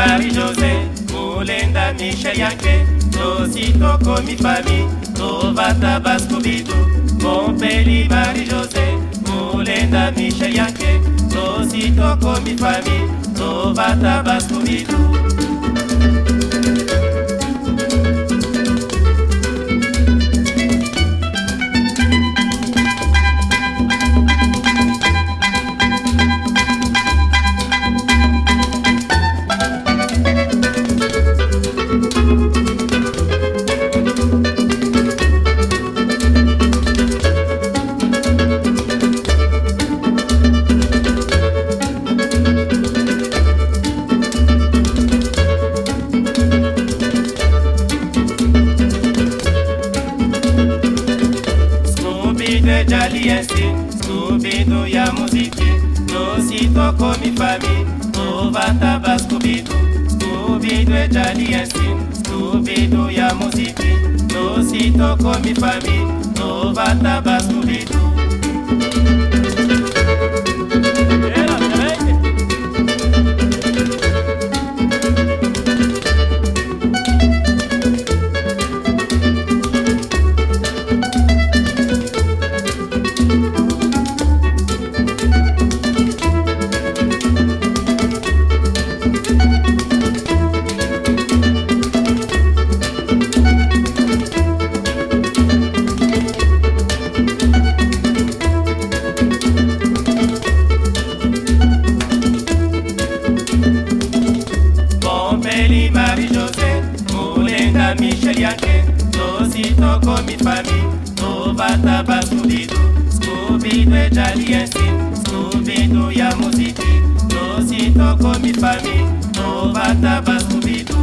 marie josé kolenda michel yanke tosi tokomi fami tovata baskubidu mompeli marie josé kolenda michel yanke tosi tokomi fami tovata baskubidu jaliensi skubidu ya muziki. Nositoko mi fami ovataba skubidu skubidu ejaliensi skubidu ya muziki. Nositoko mi fami ovataba skubidu michel yake tositoko mifami tobata baskubidu skubidu ejali ensi skubidu ya muziki tositoko mifami tobata baskubidu